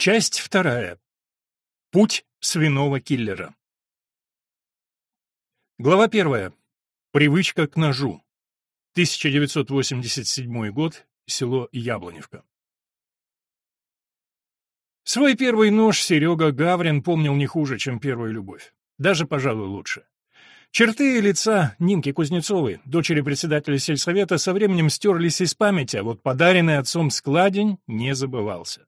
Часть вторая. Путь свиного киллера. Глава первая. Привычка к ножу. 1987 год. Село Яблоневка. Свой первый нож Серега Гаврин помнил не хуже, чем первую любовь. Даже, пожалуй, лучше. Черты лица Нинки Кузнецовой, дочери председателя сельсовета, со временем стерлись из памяти, а вот подаренный отцом складень не забывался.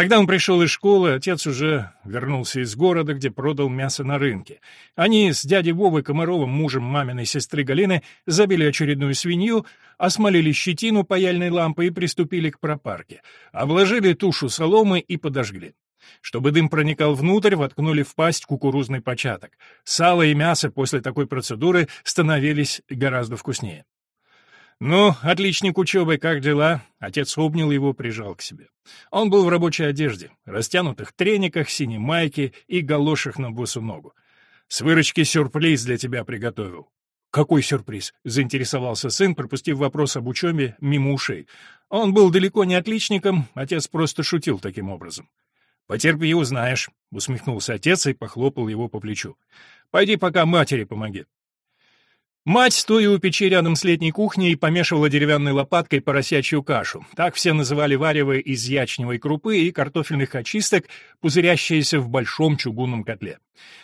Тогда он пришел из школы, отец уже вернулся из города, где продал мясо на рынке. Они с дядей Вовой Комаровым, мужем маминой сестры Галины, забили очередную свинью, осмолили щетину паяльной лампой и приступили к пропарке. Обложили тушу соломы и подожгли. Чтобы дым проникал внутрь, воткнули в пасть кукурузный початок. Сало и мясо после такой процедуры становились гораздо вкуснее. «Ну, отличник учебы, как дела?» Отец обнял его, прижал к себе. Он был в рабочей одежде, растянутых трениках, синей майке и галошах на босу ногу. «С выручки сюрприз для тебя приготовил». «Какой сюрприз?» — заинтересовался сын, пропустив вопрос об учебе мимо ушей. Он был далеко не отличником, отец просто шутил таким образом. «Потерпи, узнаешь», — усмехнулся отец и похлопал его по плечу. «Пойди пока матери помоги». Мать, стоя у печи рядом с летней кухней, помешивала деревянной лопаткой поросячью кашу. Так все называли варево из ячневой крупы и картофельных очисток, пузырящиеся в большом чугунном котле.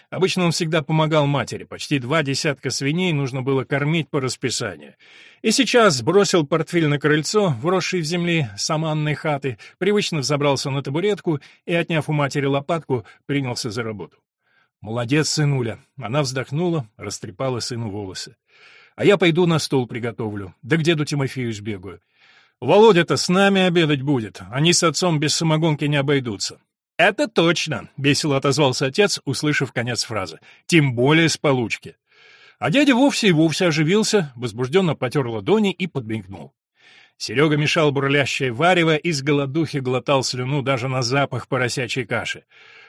Обычно он всегда помогал матери, почти два десятка свиней нужно было кормить по расписанию. И сейчас бросил портфель на крыльцо, вросший в земли саманной хаты, привычно взобрался на табуретку и, отняв у матери лопатку, принялся за работу. «Молодец, сынуля!» Она вздохнула, растрепала сыну волосы. «А я пойду на стол приготовлю, да к деду Тимофею сбегаю. Володя-то с нами обедать будет, они с отцом без самогонки не обойдутся». «Это точно!» — весело отозвался отец, услышав конец фразы. «Тем более с получки». А дядя вовсе и вовсе оживился, возбужденно потер ладони и подмигнул. Серега мешал бурлящее варево и с голодухи глотал слюну даже на запах поросячьей каши.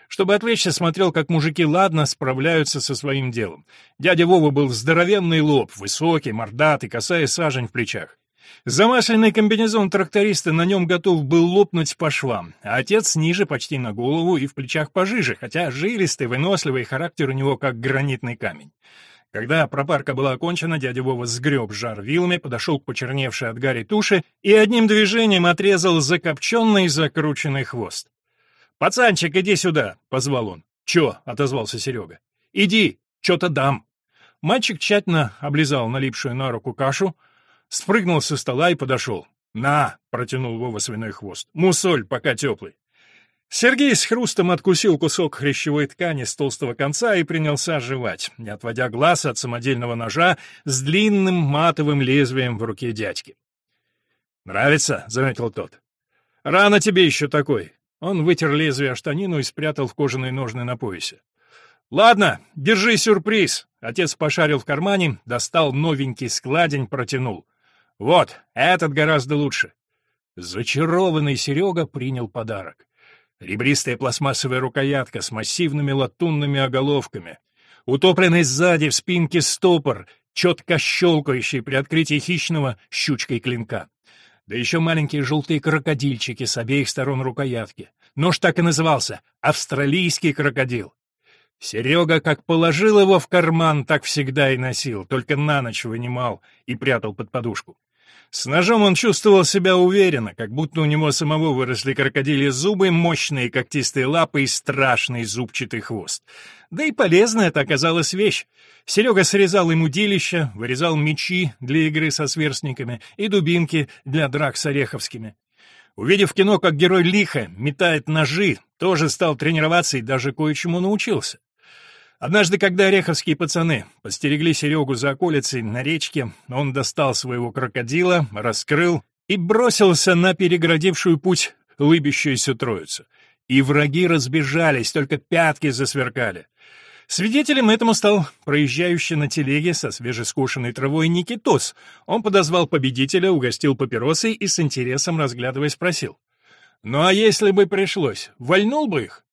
Чтобы отвлечься, смотрел, как мужики ладно справляются со своим делом. Дядя Вова был здоровенный лоб, высокий, мордатый, косая сажень в плечах. Замасленный комбинезон тракториста на нем готов был лопнуть по швам, а отец ниже почти на голову и в плечах пожиже, хотя жилистый, выносливый, характер у него как гранитный камень. Когда пропарка была окончена, дядя Вова сгреб жар вилами, подошел к почерневшей от гари туши и одним движением отрезал закопченный закрученный хвост. «Пацанчик, иди сюда!» — позвал он. «Чё?» — отозвался Серега. «Иди, чё-то дам». Мальчик тщательно облизал налипшую на руку кашу, спрыгнул со стола и подошел. «На!» — протянул Вова свиной хвост. «Мусоль, пока теплый». Сергей с хрустом откусил кусок хрящевой ткани с толстого конца и принялся жевать, не отводя глаз от самодельного ножа с длинным матовым лезвием в руке дядьки. «Нравится?» — заметил тот. «Рано тебе еще такой. Он вытер лезвие о штанину и спрятал в кожаные ножны на поясе. «Ладно, держи сюрприз!» Отец пошарил в кармане, достал новенький складень, протянул. «Вот, этот гораздо лучше». Зачарованный Серега принял подарок. Ребристая пластмассовая рукоятка с массивными латунными оголовками, утопленный сзади в спинке стопор, четко щелкающий при открытии хищного щучкой клинка. Да еще маленькие желтые крокодильчики с обеих сторон рукоятки. Нож так и назывался — «Австралийский крокодил». Серега как положил его в карман, так всегда и носил, только на ночь вынимал и прятал под подушку. С ножом он чувствовал себя уверенно, как будто у него самого выросли крокодильи зубы, мощные когтистые лапы и страшный зубчатый хвост. Да и полезная это оказалась вещь. Серега срезал ему удилища, вырезал мечи для игры со сверстниками и дубинки для драк с ореховскими. Увидев кино, как герой лихо метает ножи, тоже стал тренироваться и даже кое-чему научился. Однажды, когда ореховские пацаны постерегли Серегу за околицей на речке, он достал своего крокодила, раскрыл и бросился на переградившую путь лыбящуюся троицу. И враги разбежались, только пятки засверкали. Свидетелем этому стал проезжающий на телеге со свежескошенной травой Никитос. Он подозвал победителя, угостил папиросой и с интересом разглядывая спросил. «Ну а если бы пришлось, вольнул бы их?»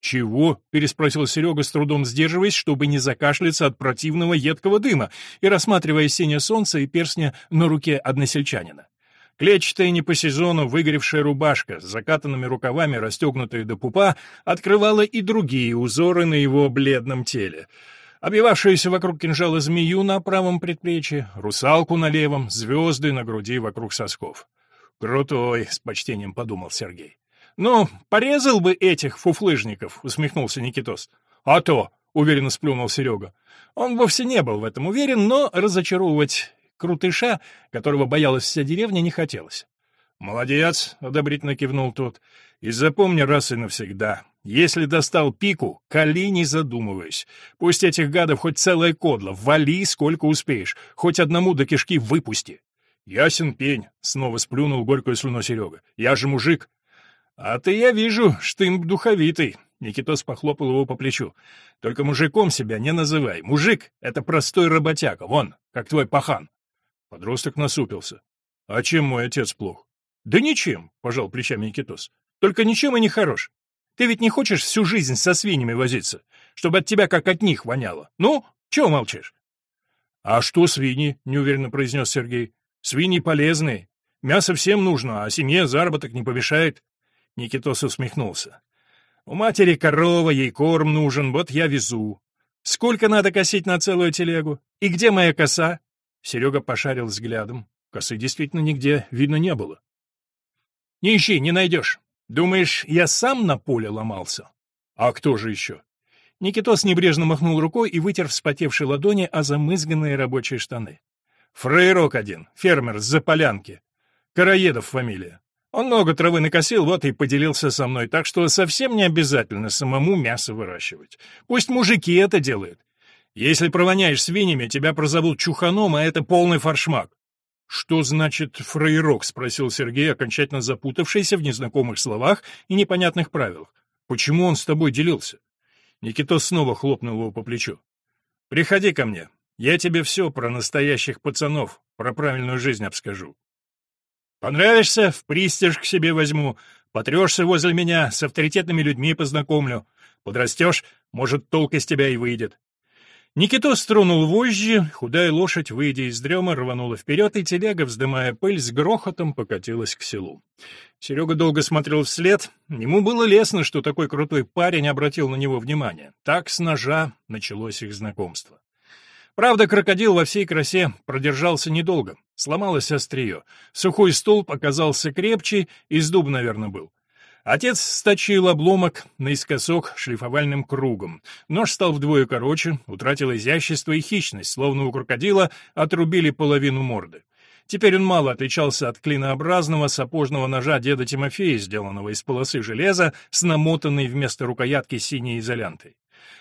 «Чего?» — переспросил Серега, с трудом сдерживаясь, чтобы не закашляться от противного едкого дыма и рассматривая синее солнце и перстня на руке односельчанина. Клетчатая не по сезону выгоревшая рубашка с закатанными рукавами, расстегнутая до пупа, открывала и другие узоры на его бледном теле. Обвивавшуюся вокруг кинжала змею на правом предплечье, русалку на левом, звезды на груди вокруг сосков. «Крутой», — с почтением подумал Сергей. «Ну, порезал бы этих фуфлыжников», — усмехнулся Никитос. «А то», — уверенно сплюнул Серега. Он вовсе не был в этом уверен, но разочаровывать крутыша, которого боялась вся деревня, не хотелось. «Молодец», — одобрительно кивнул тот, — «и запомни раз и навсегда. Если достал пику, кали не задумываясь. Пусть этих гадов хоть целая кодла, вали сколько успеешь, хоть одному до кишки выпусти». «Ясен пень», — снова сплюнул горькую слюну Серега. «Я же мужик». «А ты, я вижу, им духовитый», — Никитос похлопал его по плечу. «Только мужиком себя не называй. Мужик — это простой работяга, вон, как твой пахан». Подросток насупился. «А чем мой отец плох?» «Да ничем», — пожал плечами Никитос. «Только ничем и не хорош. Ты ведь не хочешь всю жизнь со свиньями возиться, чтобы от тебя как от них воняло? Ну, чего молчишь?» «А что свиньи?» — неуверенно произнес Сергей. «Свиньи полезные. Мясо всем нужно, а семье заработок не помешает». Никитос усмехнулся. «У матери корова, ей корм нужен, вот я везу. Сколько надо косить на целую телегу? И где моя коса?» Серега пошарил взглядом. Косы действительно нигде видно не было. «Не ищи, не найдешь. Думаешь, я сам на поле ломался?» «А кто же еще?» Никитос небрежно махнул рукой и вытер вспотевшие ладони о замызганные рабочие штаны. «Фрейрок один, фермер с Заполянки. Караедов фамилия. Он много травы накосил, вот и поделился со мной, так что совсем не обязательно самому мясо выращивать. Пусть мужики это делают. Если провоняешь свиньями, тебя прозовут чуханом, а это полный форшмак. «Что значит фрейрок?» — спросил Сергей, окончательно запутавшийся в незнакомых словах и непонятных правилах. «Почему он с тобой делился?» Никитос снова хлопнул его по плечу. «Приходи ко мне. Я тебе все про настоящих пацанов, про правильную жизнь обскажу. Понравишься — в пристиж к себе возьму, потрешься возле меня, с авторитетными людьми познакомлю. Подрастешь, может, толк из тебя и выйдет. Никитос тронул вожжи, худая лошадь, выйдя из дрема, рванула вперед, и телега, вздымая пыль, с грохотом покатилась к селу. Серега долго смотрел вслед. Ему было лестно, что такой крутой парень обратил на него внимание. Так с ножа началось их знакомство. Правда, крокодил во всей красе продержался недолго. Сломалось острие. Сухой столб оказался крепче, из дуб, наверное, был. Отец сточил обломок наискосок шлифовальным кругом. Нож стал вдвое короче, утратил изящество и хищность, словно у крокодила отрубили половину морды. Теперь он мало отличался от клинообразного сапожного ножа деда Тимофея, сделанного из полосы железа с намотанной вместо рукоятки синей изолянтой.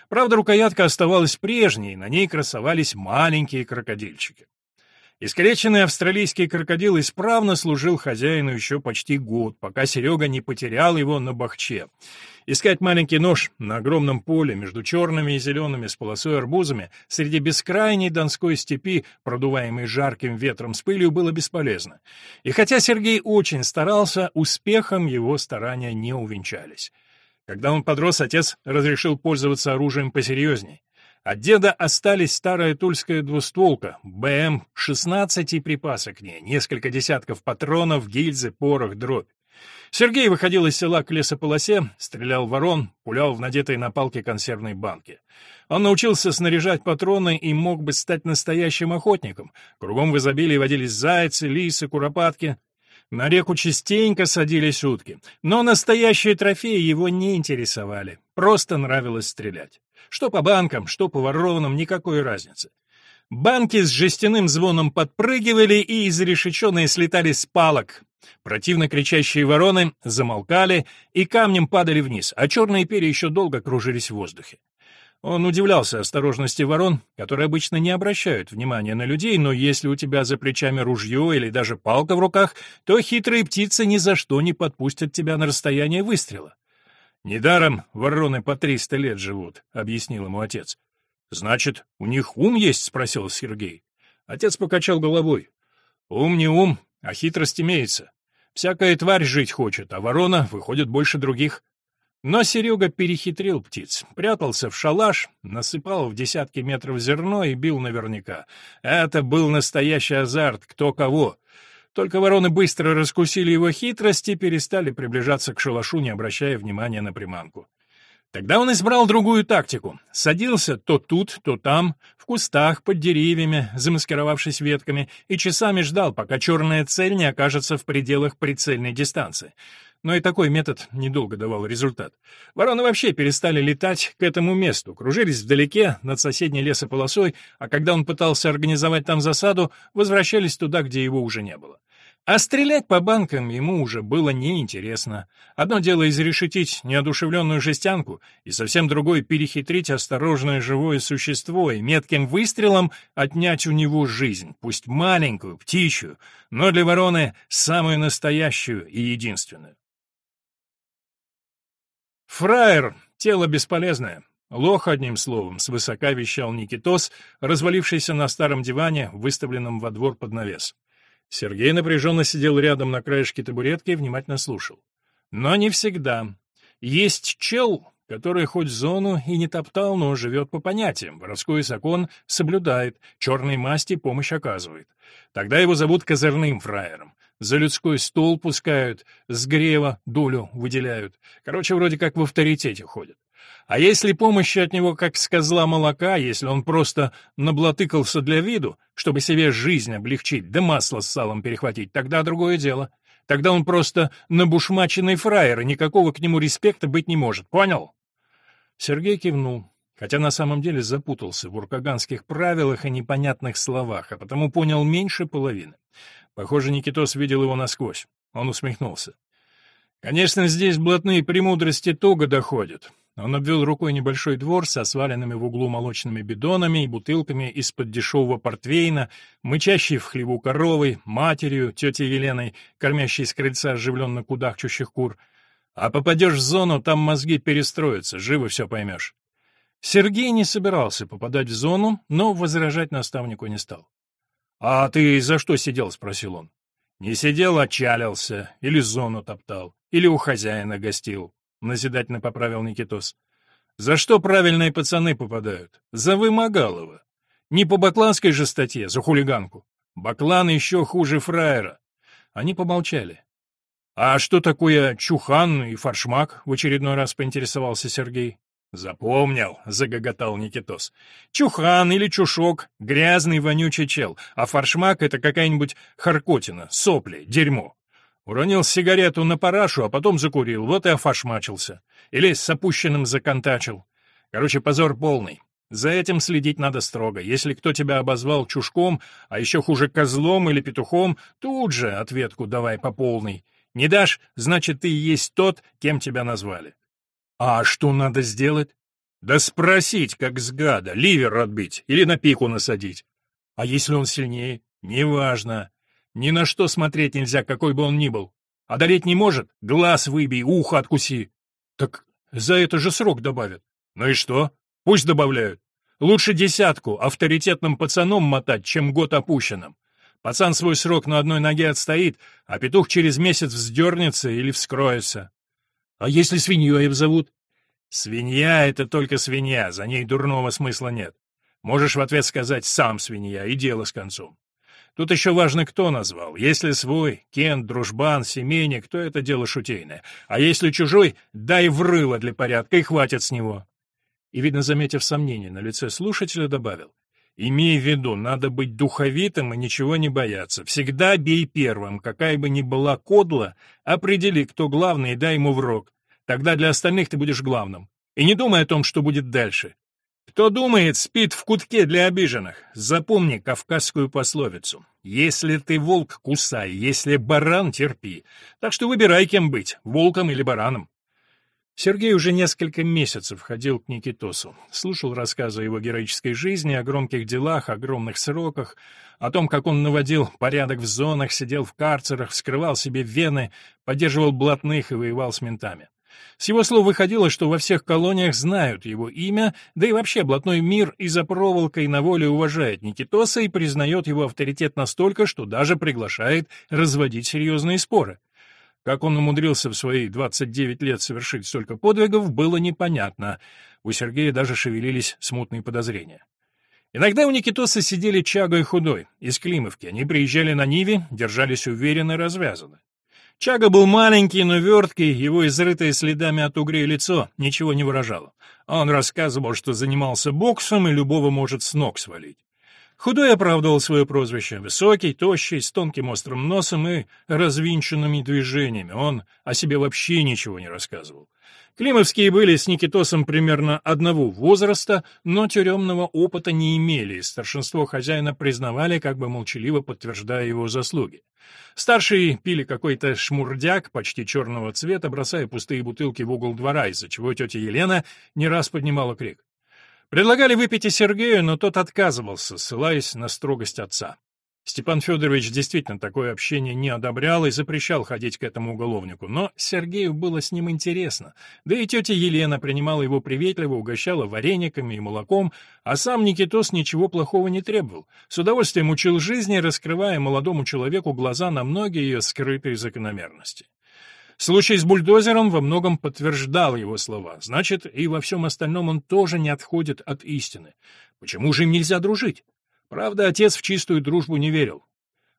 Правда, рукоятка оставалась прежней, на ней красовались маленькие крокодильчики. Искалеченный австралийский крокодил исправно служил хозяину еще почти год, пока Серега не потерял его на бахче. Искать маленький нож на огромном поле между черными и зелеными с полосой арбузами среди бескрайней донской степи, продуваемой жарким ветром с пылью, было бесполезно. И хотя Сергей очень старался, успехом его старания не увенчались. Когда он подрос, отец разрешил пользоваться оружием посерьезней. От деда остались старая тульская двустволка, БМ-16 и припасы к ней, несколько десятков патронов, гильзы, порох, дробь. Сергей выходил из села к лесополосе, стрелял ворон, пулял в надетой на палке консервной банки. Он научился снаряжать патроны и мог бы стать настоящим охотником. Кругом в изобилии водились зайцы, лисы, куропатки. На реку частенько садились утки. Но настоящие трофеи его не интересовали. Просто нравилось стрелять. Что по банкам, что по воронам, никакой разницы. Банки с жестяным звоном подпрыгивали и изрешеченные слетали с палок. Противно кричащие вороны замолкали и камнем падали вниз, а черные перья еще долго кружились в воздухе. Он удивлялся осторожности ворон, которые обычно не обращают внимания на людей, но если у тебя за плечами ружье или даже палка в руках, то хитрые птицы ни за что не подпустят тебя на расстояние выстрела. «Недаром вороны по триста лет живут», — объяснил ему отец. «Значит, у них ум есть?» — спросил Сергей. Отец покачал головой. «Ум не ум, а хитрость имеется. Всякая тварь жить хочет, а ворона выходит больше других». Но Серега перехитрил птиц, прятался в шалаш, насыпал в десятки метров зерно и бил наверняка. Это был настоящий азарт, кто кого. Только вороны быстро раскусили его хитрость и перестали приближаться к шалашу, не обращая внимания на приманку. Тогда он избрал другую тактику. Садился то тут, то там, в кустах, под деревьями, замаскировавшись ветками, и часами ждал, пока черная цель не окажется в пределах прицельной дистанции. Но и такой метод недолго давал результат. Вороны вообще перестали летать к этому месту, кружились вдалеке, над соседней лесополосой, а когда он пытался организовать там засаду, возвращались туда, где его уже не было. А стрелять по банкам ему уже было неинтересно. Одно дело изрешетить неодушевленную жестянку, и совсем другое — перехитрить осторожное живое существо и метким выстрелом отнять у него жизнь, пусть маленькую, птичью, но для вороны самую настоящую и единственную. Фраер — тело бесполезное. Лох, одним словом, свысока вещал Никитос, развалившийся на старом диване, выставленном во двор под навес. Сергей напряженно сидел рядом на краешке табуретки и внимательно слушал. Но не всегда. Есть чел, который хоть зону и не топтал, но живет по понятиям. Воровской закон соблюдает, черной масти помощь оказывает. Тогда его зовут козырным фраером. За людской стол пускают, с грева долю выделяют. Короче, вроде как в авторитете ходят. А если помощи от него как с козла молока, если он просто наблатыкался для виду, чтобы себе жизнь облегчить, да масло с салом перехватить, тогда другое дело. Тогда он просто набушмаченный фраер, и никакого к нему респекта быть не может, понял? Сергей кивнул, хотя на самом деле запутался в уркаганских правилах и непонятных словах, а потому понял меньше половины. Похоже, Никитос видел его насквозь. Он усмехнулся. Конечно, здесь блатные премудрости туго доходят. Он обвел рукой небольшой двор со сваленными в углу молочными бидонами и бутылками из-под дешевого портвейна, мычащей в хлеву коровой, матерью, тетей Еленой, кормящей с крыльца оживленно кудахчущих кур. А попадешь в зону, там мозги перестроятся, живо все поймешь. Сергей не собирался попадать в зону, но возражать наставнику не стал. — А ты за что сидел? — спросил он. — Не сидел, а чалился, или зону топтал, или у хозяина гостил. — назидательно поправил Никитос. «За что правильные пацаны попадают? За вымогалово. Не по бакланской же статье, за хулиганку. Баклан еще хуже фраера». Они помолчали. «А что такое чухан и фаршмак?» — в очередной раз поинтересовался Сергей. «Запомнил», — загоготал Никитос. «Чухан или чушок — грязный вонючий чел, а фаршмак — это какая-нибудь харкотина, сопли, дерьмо. Уронил сигарету на парашу, а потом закурил, вот и офашмачился. Или с опущенным законтачил. Короче, позор полный. За этим следить надо строго. Если кто тебя обозвал чушком, а еще хуже козлом или петухом, тут же ответку давай по полной. Не дашь, значит, ты есть тот, кем тебя назвали. А что надо сделать? Да спросить, как с гада, ливер отбить или на пику насадить. А если он сильнее? Неважно. Ни на что смотреть нельзя, какой бы он ни был. Одолеть не может? Глаз выбей, ухо откуси. Так за это же срок добавят. Ну и что? Пусть добавляют. Лучше десятку авторитетным пацаном мотать, чем год опущенным. Пацан свой срок на одной ноге отстоит, а петух через месяц вздернется или вскроется. А если свиньей обзовут? Свинья — это только свинья, за ней дурного смысла нет. Можешь в ответ сказать «сам свинья» и дело с концом. Тут еще важно, кто назвал. Если свой, Кент, дружбан, семейник, то это дело шутейное. А если чужой, дай врыло для порядка и хватит с него. И, видно, заметив сомнение на лице слушателя, добавил. Имей в виду, надо быть духовитым и ничего не бояться. Всегда бей первым, какая бы ни была кодла, определи, кто главный, и дай ему в рог. Тогда для остальных ты будешь главным. И не думай о том, что будет дальше. Кто думает, спит в кутке для обиженных. Запомни кавказскую пословицу. Если ты волк, кусай, если баран, терпи. Так что выбирай, кем быть, волком или бараном. Сергей уже несколько месяцев ходил к Никитосу, слушал рассказы о его героической жизни, о громких делах, огромных сроках, о том, как он наводил порядок в зонах, сидел в карцерах, вскрывал себе вены, поддерживал блатных и воевал с ментами. С его слов выходило, что во всех колониях знают его имя, да и вообще блатной мир из-за проволокой на воле уважает Никитоса и признает его авторитет настолько, что даже приглашает разводить серьезные споры. Как он умудрился в свои 29 лет совершить столько подвигов, было непонятно. У Сергея даже шевелились смутные подозрения. Иногда у Никитоса сидели Чага и Худой из Климовки. Они приезжали на Ниве, держались уверенно и развязанно. Чага был маленький, но верткий, его изрытое следами от угрей лицо ничего не выражало. Он рассказывал, что занимался боксом и любого может с ног свалить. Худой оправдывал свое прозвище. Высокий, тощий, с тонким острым носом и развинченными движениями. Он о себе вообще ничего не рассказывал. Климовские были с Никитосом примерно одного возраста, но тюремного опыта не имели, и старшинство хозяина признавали, как бы молчаливо подтверждая его заслуги. Старшие пили какой-то шмурдяк почти черного цвета, бросая пустые бутылки в угол двора, из-за чего тетя Елена не раз поднимала крик. Предлагали выпить и Сергею, но тот отказывался, ссылаясь на строгость отца. Степан Федорович действительно такое общение не одобрял и запрещал ходить к этому уголовнику, но Сергею было с ним интересно, да и тетя Елена принимала его приветливо, угощала варениками и молоком, а сам Никитос ничего плохого не требовал, с удовольствием учил жизни, раскрывая молодому человеку глаза на многие ее скрытые закономерности. Случай с бульдозером во многом подтверждал его слова. Значит, и во всем остальном он тоже не отходит от истины. Почему же им нельзя дружить? Правда, отец в чистую дружбу не верил.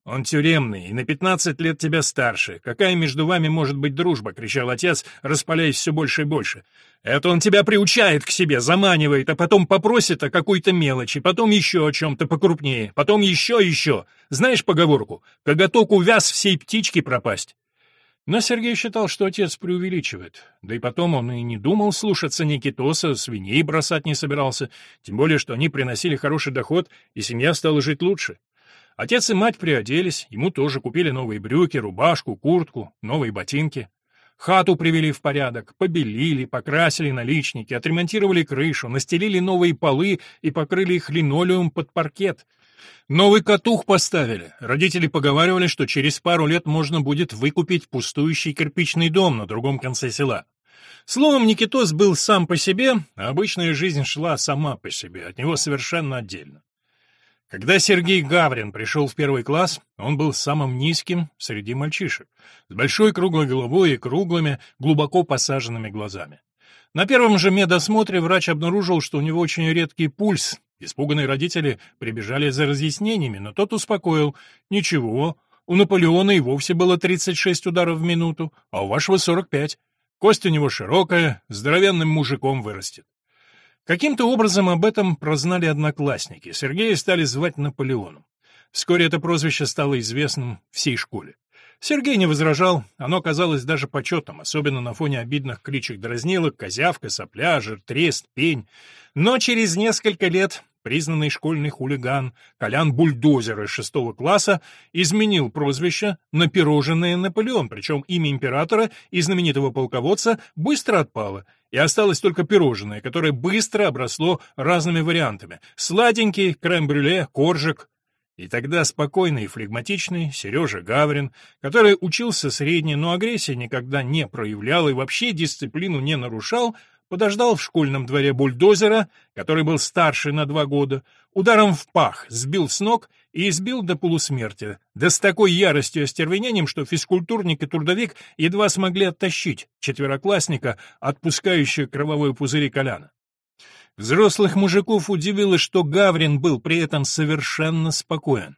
«Он тюремный и на пятнадцать лет тебя старше. Какая между вами может быть дружба?» — кричал отец, распаляясь все больше и больше. «Это он тебя приучает к себе, заманивает, а потом попросит о какой-то мелочи, потом еще о чем-то покрупнее, потом еще еще. Знаешь поговорку? Коготок увяз всей птички пропасть». Но Сергей считал, что отец преувеличивает. Да и потом он и не думал слушаться Никитоса, свиней бросать не собирался, тем более, что они приносили хороший доход, и семья стала жить лучше. Отец и мать приоделись, ему тоже купили новые брюки, рубашку, куртку, новые ботинки. Хату привели в порядок, побелили, покрасили наличники, отремонтировали крышу, настелили новые полы и покрыли их линолеум под паркет — Новый катух поставили. Родители поговаривали, что через пару лет можно будет выкупить пустующий кирпичный дом на другом конце села. Словом, Никитос был сам по себе, а обычная жизнь шла сама по себе, от него совершенно отдельно. Когда Сергей Гаврин пришел в первый класс, он был самым низким среди мальчишек, с большой круглой головой и круглыми, глубоко посаженными глазами. На первом же медосмотре врач обнаружил, что у него очень редкий пульс, Испуганные родители прибежали за разъяснениями, но тот успокоил. «Ничего, у Наполеона и вовсе было 36 ударов в минуту, а у вашего 45. Кость у него широкая, здоровенным мужиком вырастет». Каким-то образом об этом прознали одноклассники. Сергея стали звать Наполеоном. Вскоре это прозвище стало известным всей школе. Сергей не возражал, оно казалось даже почетным, особенно на фоне обидных кличек-дразнилок, козявка, сопля, трест, пень. Но через несколько лет признанный школьный хулиган Колян Бульдозер из шестого класса изменил прозвище на пирожное Наполеон, причем имя императора и знаменитого полководца быстро отпало, и осталось только пирожное, которое быстро обросло разными вариантами — сладенький, крем-брюле, коржик. И тогда спокойный и флегматичный Сережа Гаврин, который учился средне, но агрессии никогда не проявлял и вообще дисциплину не нарушал, подождал в школьном дворе бульдозера, который был старше на два года, ударом в пах сбил с ног и избил до полусмерти, да с такой яростью и остервенением, что физкультурник и трудовик едва смогли оттащить четвероклассника, отпускающего кровавые пузыри Коляна. Взрослых мужиков удивило, что Гаврин был при этом совершенно спокоен.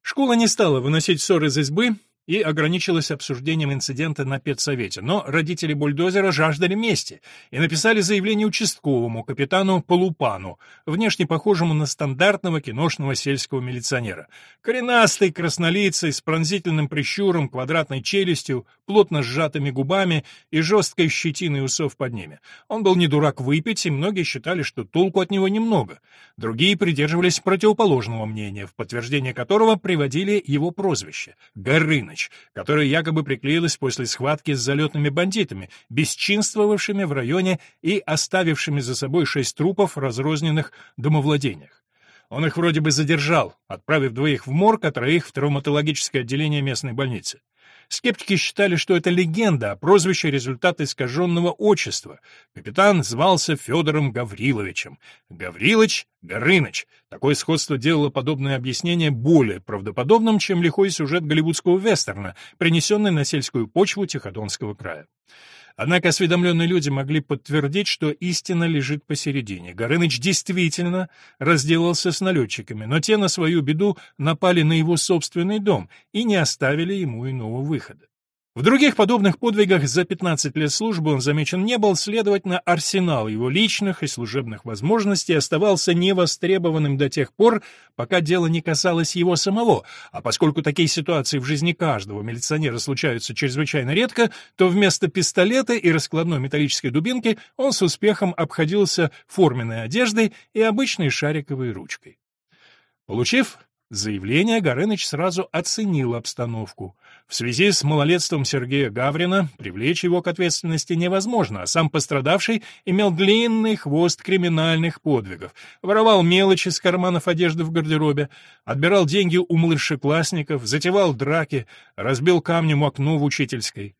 Школа не стала выносить ссор из избы, и ограничилась обсуждением инцидента на педсовете, но родители бульдозера жаждали мести и написали заявление участковому, капитану Полупану, внешне похожему на стандартного киношного сельского милиционера. Коренастый, краснолицый, с пронзительным прищуром, квадратной челюстью, плотно сжатыми губами и жесткой щетиной усов под ними. Он был не дурак выпить, и многие считали, что толку от него немного. Другие придерживались противоположного мнения, в подтверждение которого приводили его прозвище — Горыныч Иванович, которая якобы приклеилась после схватки с залетными бандитами, бесчинствовавшими в районе и оставившими за собой шесть трупов в разрозненных домовладениях. Он их вроде бы задержал, отправив двоих в морг, а троих в травматологическое отделение местной больницы. Скептики считали, что это легенда, а прозвище — результат искаженного отчества. Капитан звался Федором Гавриловичем. Гаврилович — Горыныч. Такое сходство делало подобное объяснение более правдоподобным, чем лихой сюжет голливудского вестерна, принесенный на сельскую почву Тиходонского края. Однако осведомленные люди могли подтвердить, что истина лежит посередине. Горыныч действительно разделался с налетчиками, но те на свою беду напали на его собственный дом и не оставили ему иного выхода. В других подобных подвигах за 15 лет службы он замечен не был, следовательно, арсенал его личных и служебных возможностей оставался невостребованным до тех пор, пока дело не касалось его самого, а поскольку такие ситуации в жизни каждого милиционера случаются чрезвычайно редко, то вместо пистолета и раскладной металлической дубинки он с успехом обходился форменной одеждой и обычной шариковой ручкой. Получив Заявление Горыныч сразу оценил обстановку. В связи с малолетством Сергея Гаврина привлечь его к ответственности невозможно, а сам пострадавший имел длинный хвост криминальных подвигов, воровал мелочи из карманов одежды в гардеробе, отбирал деньги у младшеклассников, затевал драки, разбил камнем окно в учительской.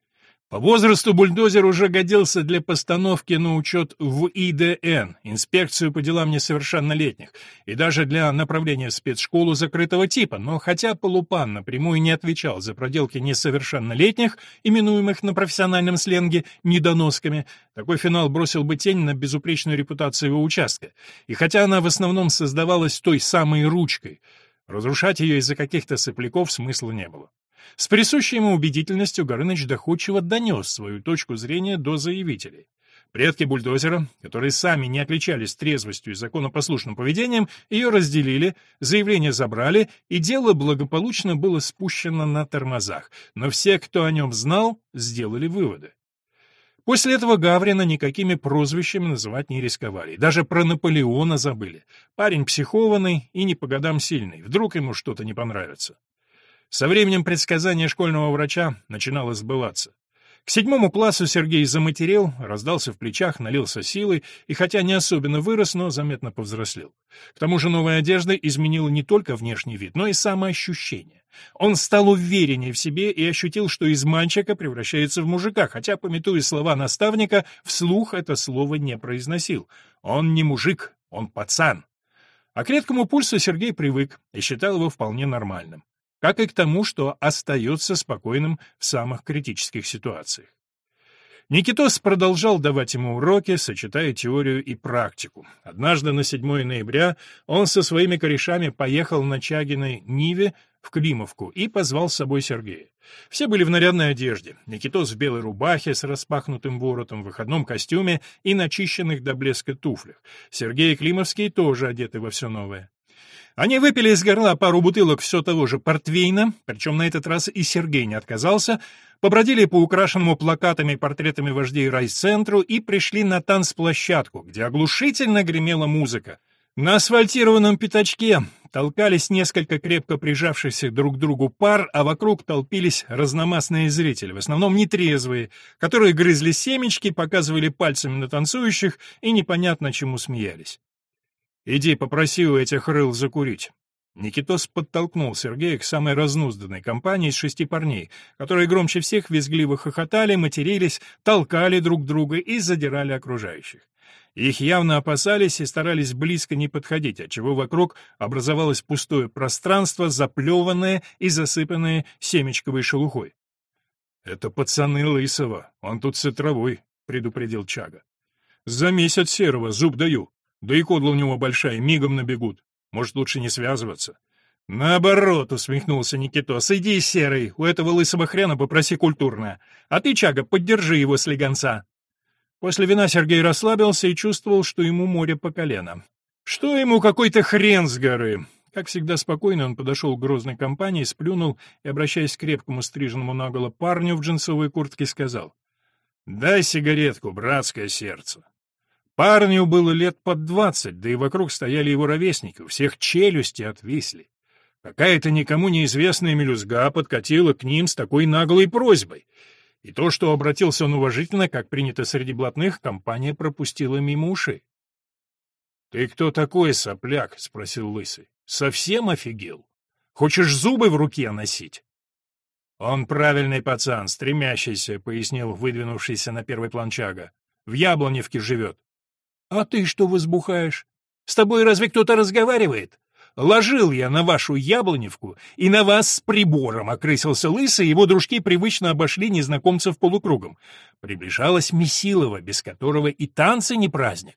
По возрасту бульдозер уже годился для постановки на учет в ИДН, инспекцию по делам несовершеннолетних, и даже для направления в спецшколу закрытого типа, но хотя Полупан напрямую не отвечал за проделки несовершеннолетних, именуемых на профессиональном сленге «недоносками», такой финал бросил бы тень на безупречную репутацию его участка. И хотя она в основном создавалась той самой ручкой, разрушать ее из-за каких-то сопляков смысла не было. С присущей ему убедительностью Горыныч доходчиво донес свою точку зрения до заявителей. Предки бульдозера, которые сами не отличались трезвостью и законопослушным поведением, ее разделили, заявление забрали, и дело благополучно было спущено на тормозах, но все, кто о нем знал, сделали выводы. После этого Гаврина никакими прозвищами называть не рисковали. Даже про Наполеона забыли. Парень психованный и не по годам сильный. Вдруг ему что-то не понравится. Со временем предсказание школьного врача начинало сбываться. К седьмому классу Сергей заматерел, раздался в плечах, налился силой и, хотя не особенно вырос, но заметно повзрослел. К тому же новая одежда изменила не только внешний вид, но и самоощущение. Он стал увереннее в себе и ощутил, что из мальчика превращается в мужика, хотя, пометуя слова наставника, вслух это слово не произносил. Он не мужик, он пацан. А к редкому пульсу Сергей привык и считал его вполне нормальным как и к тому, что остается спокойным в самых критических ситуациях. Никитос продолжал давать ему уроки, сочетая теорию и практику. Однажды на 7 ноября он со своими корешами поехал на Чагиной Ниве в Климовку и позвал с собой Сергея. Все были в нарядной одежде. Никитос в белой рубахе с распахнутым воротом, в выходном костюме и начищенных до блеска туфлях. Сергей Климовский тоже одеты во все новое. Они выпили из горла пару бутылок все того же портвейна, причем на этот раз и Сергей не отказался, побродили по украшенному плакатами и портретами вождей райцентру и пришли на танцплощадку, где оглушительно гремела музыка. На асфальтированном пятачке толкались несколько крепко прижавшихся друг к другу пар, а вокруг толпились разномастные зрители, в основном нетрезвые, которые грызли семечки, показывали пальцами на танцующих и непонятно чему смеялись. «Иди, попроси у этих рыл закурить». Никитос подтолкнул Сергея к самой разнузданной компании из шести парней, которые громче всех визгливо хохотали, матерились, толкали друг друга и задирали окружающих. Их явно опасались и старались близко не подходить, отчего вокруг образовалось пустое пространство, заплеванное и засыпанное семечковой шелухой. «Это пацаны Лысого, он тут с травой», — предупредил Чага. «За месяц серого, зуб даю. Да и кодла у него большая, мигом набегут. Может, лучше не связываться. «Наоборот», — усмехнулся Никитос, — «иди, серый, у этого лысого хрена попроси культурно. А ты, Чага, поддержи его слегонца». После вина Сергей расслабился и чувствовал, что ему море по колено. Что ему какой-то хрен с горы? Как всегда спокойно он подошел к грозной компании, сплюнул и, обращаясь к крепкому стриженному наголо парню в джинсовой куртке, сказал «Дай сигаретку, братское сердце». Парню было лет под двадцать, да и вокруг стояли его ровесники, у всех челюсти отвисли. Какая-то никому неизвестная мелюзга подкатила к ним с такой наглой просьбой. И то, что обратился он уважительно, как принято среди блатных, компания пропустила мимо ушей. — Ты кто такой, сопляк? — спросил Лысый. — Совсем офигел? Хочешь зубы в руке носить? — Он правильный пацан, стремящийся, — пояснил выдвинувшийся на первый план Чага. — В Яблоневке живет. «А ты что возбухаешь? С тобой разве кто-то разговаривает? Ложил я на вашу яблоневку, и на вас с прибором окрысился лысый, его дружки привычно обошли незнакомцев полукругом. Приближалась Месилова, без которого и танцы не праздник.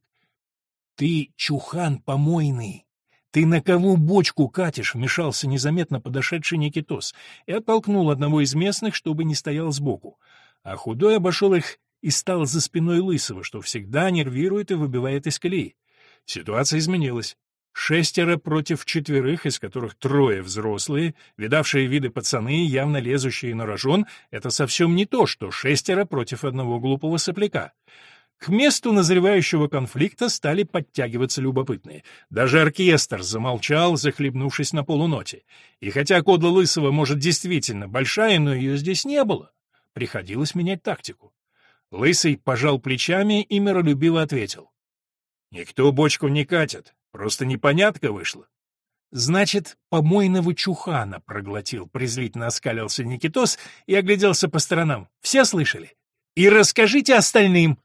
«Ты чухан помойный!» «Ты на кого бочку катишь?» — вмешался незаметно подошедший Никитос и оттолкнул одного из местных, чтобы не стоял сбоку. А худой обошел их и стал за спиной Лысого, что всегда нервирует и выбивает из колеи. Ситуация изменилась. Шестеро против четверых, из которых трое взрослые, видавшие виды пацаны, явно лезущие на рожон, это совсем не то, что шестеро против одного глупого сопляка. К месту назревающего конфликта стали подтягиваться любопытные. Даже оркестр замолчал, захлебнувшись на полуноте. И хотя кодла Лысого, может, действительно большая, но ее здесь не было, приходилось менять тактику. Лысый пожал плечами и миролюбиво ответил. «Никто бочку не катит, просто непонятка вышла». «Значит, помойного чухана проглотил», — презрительно оскалился Никитос и огляделся по сторонам. «Все слышали? И расскажите остальным».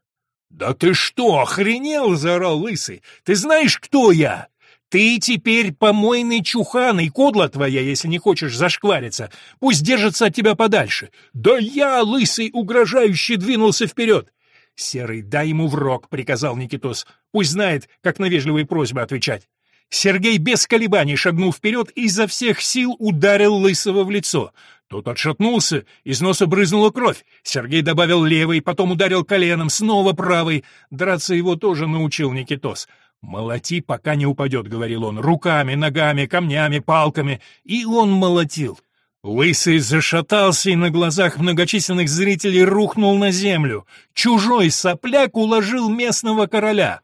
«Да ты что, охренел?» — заорал Лысый. «Ты знаешь, кто я? Ты теперь помойный чухан, и кодла твоя, если не хочешь зашквариться. Пусть держится от тебя подальше. Да я, Лысый, угрожающе двинулся вперед. «Серый, дай ему в рог», — приказал Никитос. «Пусть знает, как на вежливые просьбы отвечать». Сергей без колебаний шагнул вперед и изо всех сил ударил Лысого в лицо. Тот отшатнулся, из носа брызнула кровь. Сергей добавил левый, потом ударил коленом, снова правый. Драться его тоже научил Никитос. «Молоти, пока не упадет», — говорил он, — «руками, ногами, камнями, палками». И он молотил. Лысый зашатался и на глазах многочисленных зрителей рухнул на землю. Чужой сопляк уложил местного короля.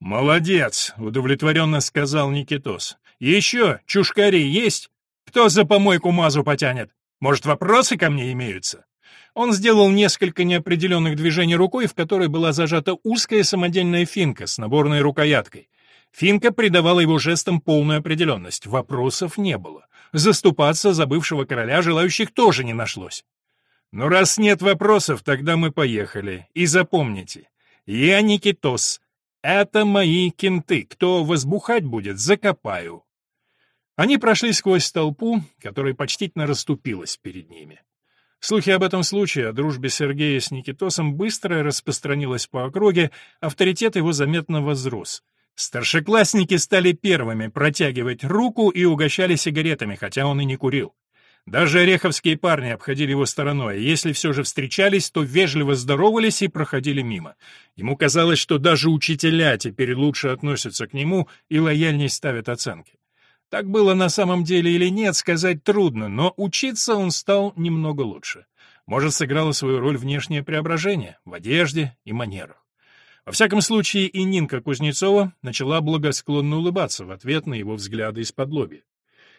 «Молодец», — удовлетворенно сказал Никитос. «Еще чушкари есть? Кто за помойку мазу потянет? Может, вопросы ко мне имеются?» Он сделал несколько неопределенных движений рукой, в которой была зажата узкая самодельная финка с наборной рукояткой. Финка придавала его жестам полную определенность. Вопросов не было. Заступаться за бывшего короля желающих тоже не нашлось. «Ну, раз нет вопросов, тогда мы поехали. И запомните, я Никитос. Это мои кенты. Кто возбухать будет, закопаю». Они прошли сквозь толпу, которая почтительно расступилась перед ними. Слухи об этом случае, о дружбе Сергея с Никитосом, быстро распространилось по округе, авторитет его заметно возрос. Старшеклассники стали первыми протягивать руку и угощали сигаретами, хотя он и не курил. Даже ореховские парни обходили его стороной, а если все же встречались, то вежливо здоровались и проходили мимо. Ему казалось, что даже учителя теперь лучше относятся к нему и лояльнее ставят оценки. Так было на самом деле или нет, сказать трудно, но учиться он стал немного лучше. Может, сыграло свою роль внешнее преображение в одежде и манерах. Во всяком случае, и Нинка Кузнецова начала благосклонно улыбаться в ответ на его взгляды из-под лоби.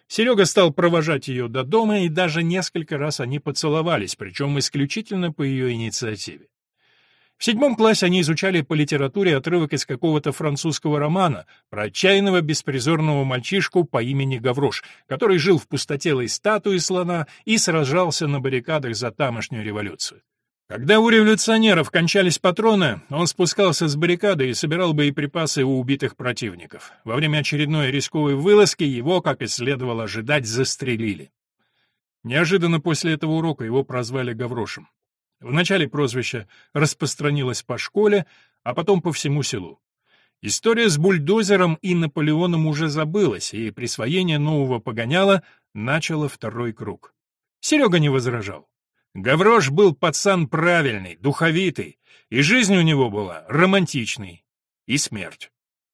Серега стал провожать ее до дома, и даже несколько раз они поцеловались, причем исключительно по ее инициативе. В седьмом классе они изучали по литературе отрывок из какого-то французского романа про отчаянного беспризорного мальчишку по имени Гаврош, который жил в пустотелой статуе слона и сражался на баррикадах за тамошнюю революцию. Когда у революционеров кончались патроны, он спускался с баррикады и собирал боеприпасы у убитых противников. Во время очередной рисковой вылазки его, как и следовало ожидать, застрелили. Неожиданно после этого урока его прозвали Гаврошем. Вначале прозвище распространилось по школе, а потом по всему селу. История с бульдозером и Наполеоном уже забылась, и присвоение нового погоняла начало второй круг. Серега не возражал. Гаврош был пацан правильный, духовитый, и жизнь у него была романтичной, и смерть.